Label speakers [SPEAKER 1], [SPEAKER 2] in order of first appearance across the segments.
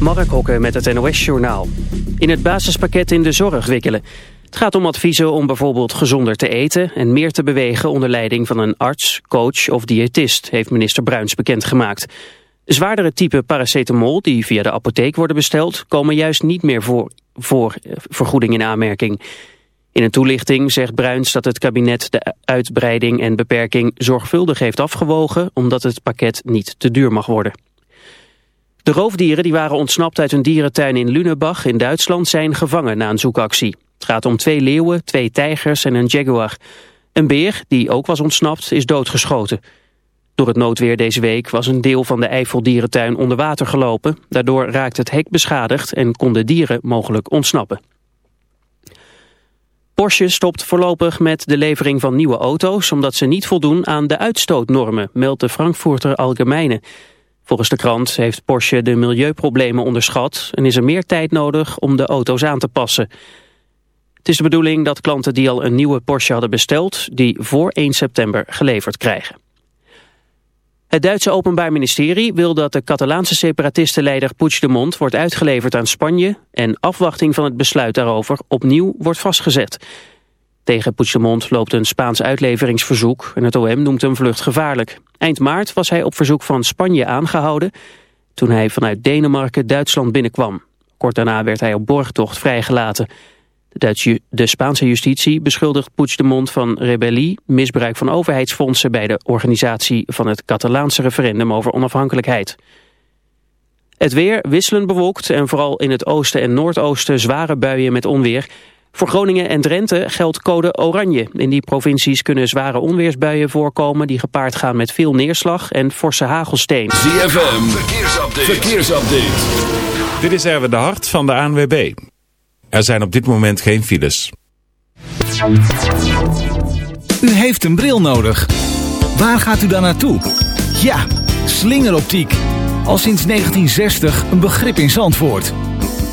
[SPEAKER 1] Mark Hokke met het NOS-journaal. In het basispakket in de zorg wikkelen. Het gaat om adviezen om bijvoorbeeld gezonder te eten... en meer te bewegen onder leiding van een arts, coach of diëtist... heeft minister Bruins bekendgemaakt. Zwaardere type paracetamol die via de apotheek worden besteld... komen juist niet meer voor, eh, vergoeding in aanmerking. In een toelichting zegt Bruins dat het kabinet de uitbreiding en beperking... zorgvuldig heeft afgewogen... omdat het pakket niet te duur mag worden. De roofdieren die waren ontsnapt uit een dierentuin in Lünebach in Duitsland zijn gevangen na een zoekactie. Het gaat om twee leeuwen, twee tijgers en een jaguar. Een beer, die ook was ontsnapt, is doodgeschoten. Door het noodweer deze week was een deel van de Eifeldierentuin onder water gelopen. Daardoor raakte het hek beschadigd en konden dieren mogelijk ontsnappen. Porsche stopt voorlopig met de levering van nieuwe auto's... omdat ze niet voldoen aan de uitstootnormen, meldt de Frankfurter Allgemeine... Volgens de krant heeft Porsche de milieuproblemen onderschat... en is er meer tijd nodig om de auto's aan te passen. Het is de bedoeling dat klanten die al een nieuwe Porsche hadden besteld... die voor 1 september geleverd krijgen. Het Duitse Openbaar Ministerie wil dat de Catalaanse separatistenleider Puigdemont wordt uitgeleverd aan Spanje en afwachting van het besluit daarover opnieuw wordt vastgezet. Tegen Puigdemont loopt een Spaans uitleveringsverzoek en het OM noemt hem vlucht gevaarlijk. Eind maart was hij op verzoek van Spanje aangehouden toen hij vanuit Denemarken Duitsland binnenkwam. Kort daarna werd hij op borgtocht vrijgelaten. De, Duitse, de Spaanse justitie beschuldigt Puigdemont van rebellie, misbruik van overheidsfondsen bij de organisatie van het Catalaanse referendum over onafhankelijkheid. Het weer wisselend bewolkt en vooral in het oosten en noordoosten zware buien met onweer. Voor Groningen en Drenthe geldt code oranje. In die provincies kunnen zware onweersbuien voorkomen... die gepaard gaan met veel neerslag en forse hagelsteen.
[SPEAKER 2] ZFM, verkeersupdate. verkeersupdate.
[SPEAKER 3] Dit is Erwin de Hart van de ANWB. Er zijn op dit moment geen files.
[SPEAKER 4] U heeft een bril nodig. Waar gaat u dan naartoe? Ja, slingeroptiek. Al sinds 1960 een begrip in Zandvoort.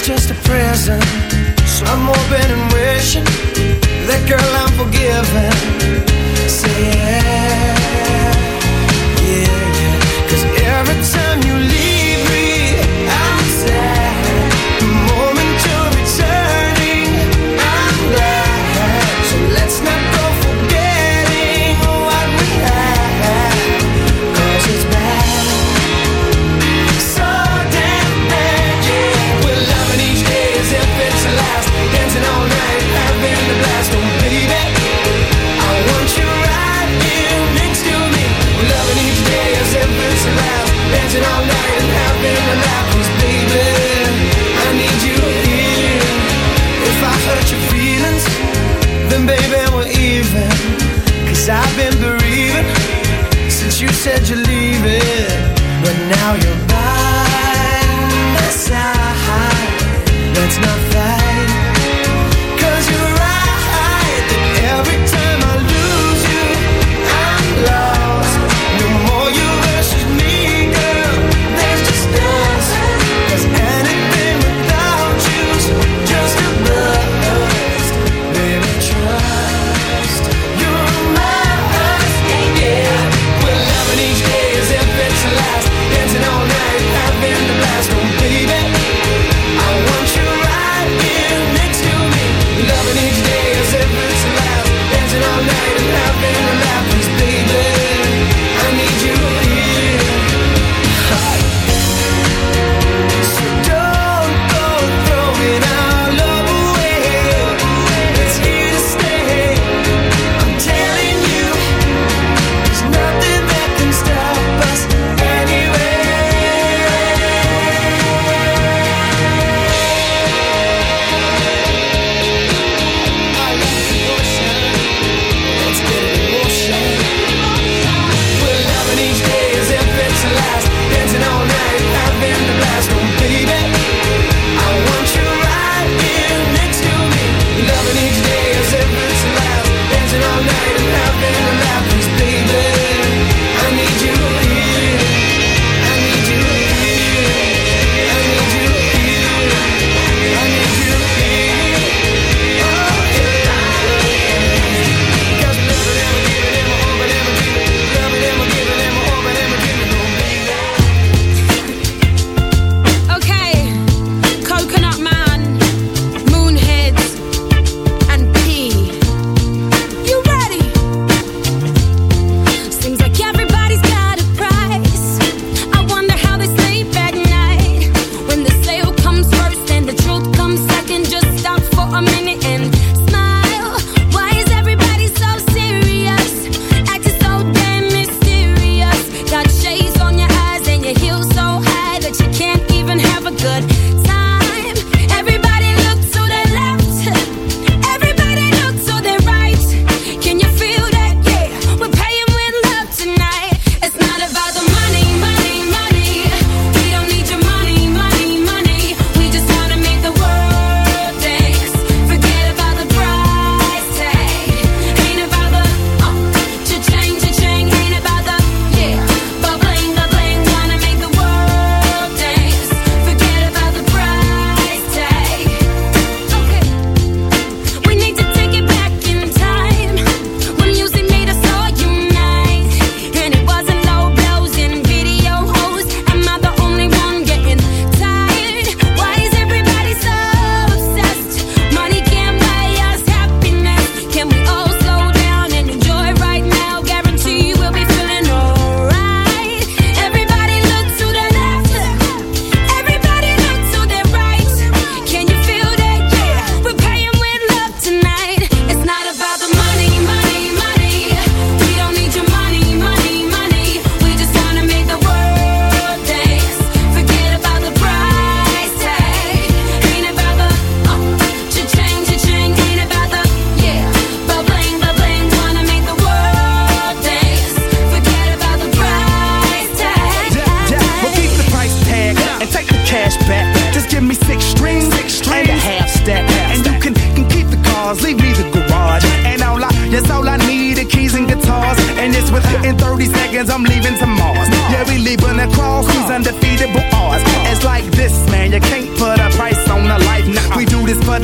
[SPEAKER 5] is just a prison. So I'm hoping and
[SPEAKER 6] wishing that
[SPEAKER 7] girl I'm forgiven. Say yeah.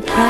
[SPEAKER 6] The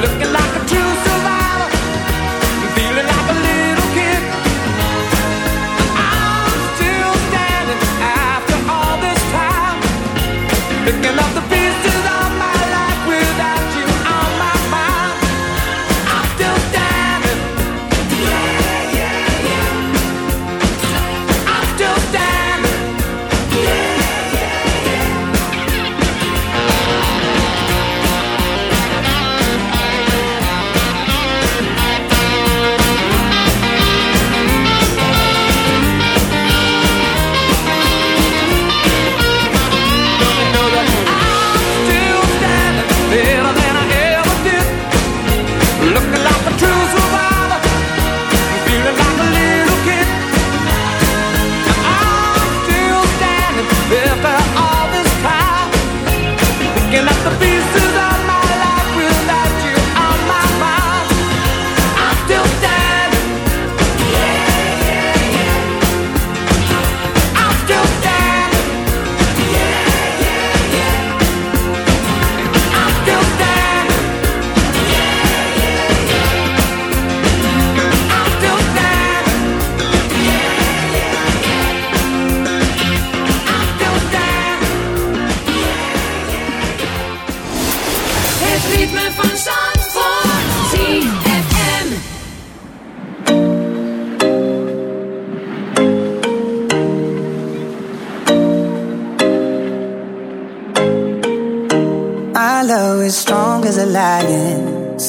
[SPEAKER 8] Looking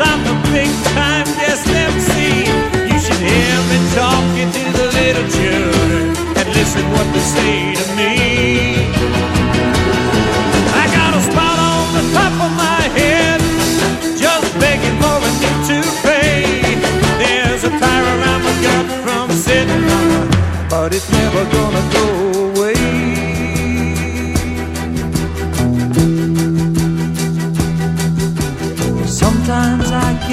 [SPEAKER 9] I'm a big time. You should hear me talking to the little children and listen what they say to me. I got a spot on the top of my head, just begging for a new. There's a tire from sitting but it's never gonna go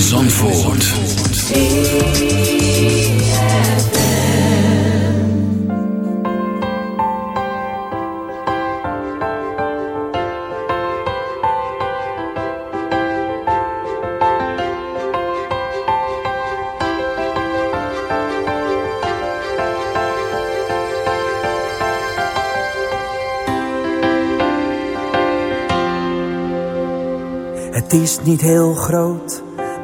[SPEAKER 2] Van.
[SPEAKER 10] Het is niet heel groot,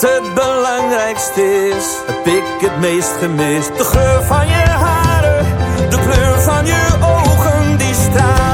[SPEAKER 10] het
[SPEAKER 11] het belangrijkste is, heb ik het meest gemist. De geur van je haren, de kleur van je ogen, die
[SPEAKER 8] straat.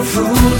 [SPEAKER 8] a fool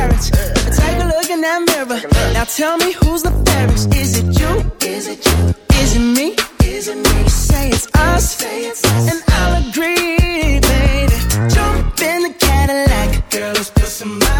[SPEAKER 12] marriage. Take a look in
[SPEAKER 7] that mirror. Now tell me who's the fairest. Is it you? Is it you? Is it me? Is it me? You say it's us, and I'll agree, baby. Jump in the Cadillac, girl. Let's put some miles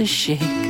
[SPEAKER 7] To
[SPEAKER 13] shake.